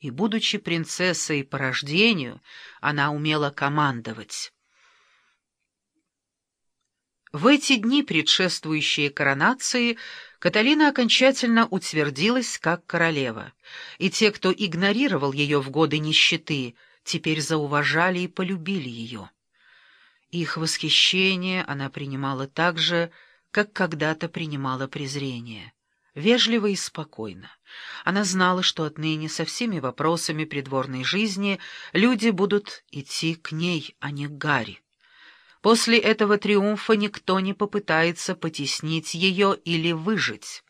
и, будучи принцессой по рождению, она умела командовать. В эти дни, предшествующие коронации, Каталина окончательно утвердилась как королева, и те, кто игнорировал ее в годы нищеты, теперь зауважали и полюбили ее. Их восхищение она принимала так же, как когда-то принимала презрение, вежливо и спокойно. Она знала, что отныне со всеми вопросами придворной жизни люди будут идти к ней, а не к Гарри. После этого триумфа никто не попытается потеснить ее или выжить.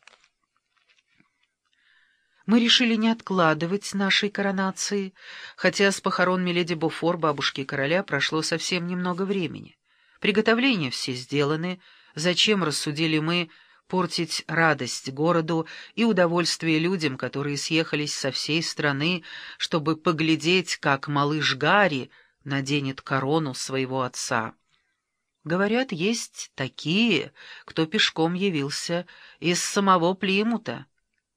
Мы решили не откладывать нашей коронации, хотя с похорон Миледи Буфор, бабушки короля, прошло совсем немного времени. Приготовления все сделаны, зачем, рассудили мы, портить радость городу и удовольствие людям, которые съехались со всей страны, чтобы поглядеть, как малыш Гарри наденет корону своего отца. Говорят, есть такие, кто пешком явился из самого Плимута,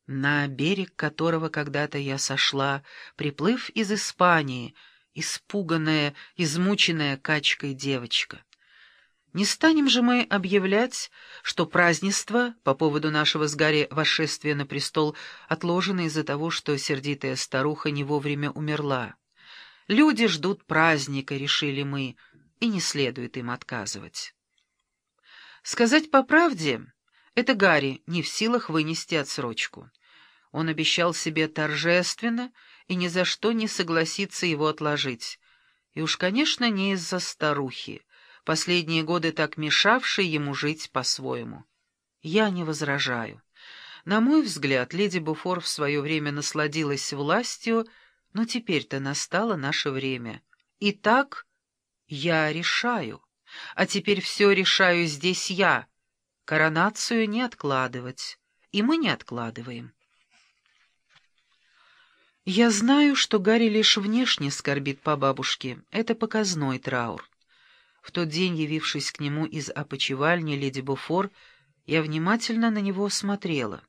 на берег которого когда-то я сошла, приплыв из Испании, испуганная, измученная качкой девочка. Не станем же мы объявлять, что празднество по поводу нашего с Гарри восшествия на престол отложено из-за того, что сердитая старуха не вовремя умерла. Люди ждут праздника, решили мы, — и не следует им отказывать. Сказать по правде, это Гарри не в силах вынести отсрочку. Он обещал себе торжественно и ни за что не согласится его отложить. И уж, конечно, не из-за старухи, последние годы так мешавшей ему жить по-своему. Я не возражаю. На мой взгляд, леди Буфор в свое время насладилась властью, но теперь-то настало наше время. И так я решаю. А теперь все решаю здесь я. Коронацию не откладывать. И мы не откладываем. Я знаю, что Гарри лишь внешне скорбит по бабушке. Это показной траур. В тот день, явившись к нему из опочивальни леди Буфор, я внимательно на него смотрела.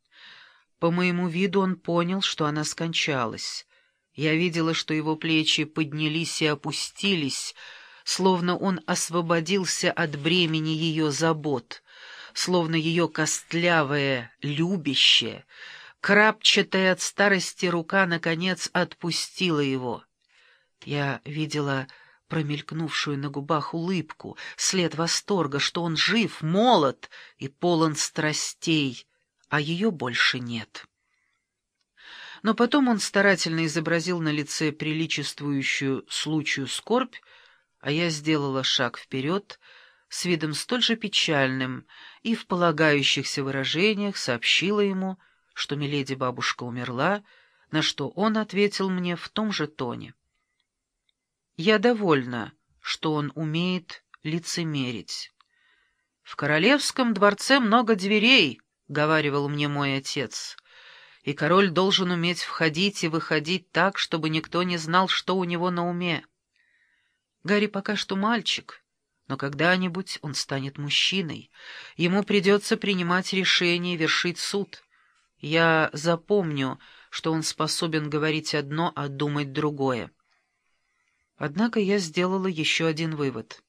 По моему виду он понял, что она скончалась. Я видела, что его плечи поднялись и опустились, словно он освободился от бремени ее забот, словно ее костлявое, любящее, крапчатая от старости рука, наконец, отпустила его. Я видела промелькнувшую на губах улыбку, след восторга, что он жив, молод и полон страстей, а ее больше нет. Но потом он старательно изобразил на лице приличествующую случаю скорбь, а я сделала шаг вперед с видом столь же печальным и в полагающихся выражениях сообщила ему, что миледи-бабушка умерла, на что он ответил мне в том же тоне. Я довольна, что он умеет лицемерить. «В королевском дворце много дверей», — говаривал мне мой отец, «и король должен уметь входить и выходить так, чтобы никто не знал, что у него на уме». Гарри пока что мальчик, но когда-нибудь он станет мужчиной. Ему придется принимать решения, вершить суд. Я запомню, что он способен говорить одно, а думать другое. Однако я сделала еще один вывод.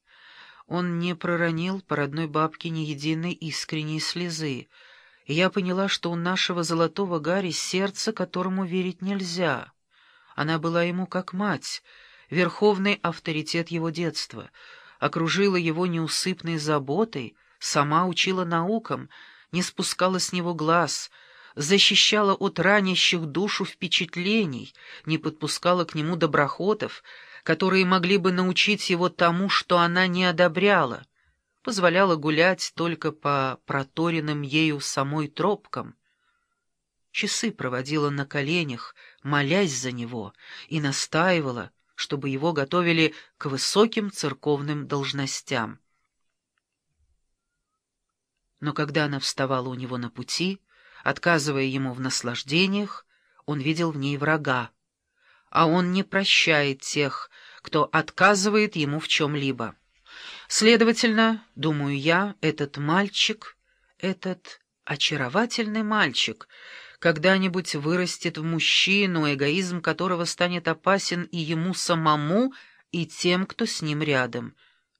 Он не проронил по родной бабке ни единой искренней слезы, и я поняла, что у нашего золотого Гарри сердце, которому верить нельзя. Она была ему как мать — верховный авторитет его детства, окружила его неусыпной заботой, сама учила наукам, не спускала с него глаз, защищала от ранящих душу впечатлений, не подпускала к нему доброхотов, которые могли бы научить его тому, что она не одобряла, позволяла гулять только по проторенным ею самой тропкам. Часы проводила на коленях, молясь за него, и настаивала — чтобы его готовили к высоким церковным должностям. Но когда она вставала у него на пути, отказывая ему в наслаждениях, он видел в ней врага, а он не прощает тех, кто отказывает ему в чем-либо. Следовательно, думаю я, этот мальчик, этот очаровательный мальчик — когда-нибудь вырастет в мужчину, эгоизм которого станет опасен и ему самому, и тем, кто с ним рядом —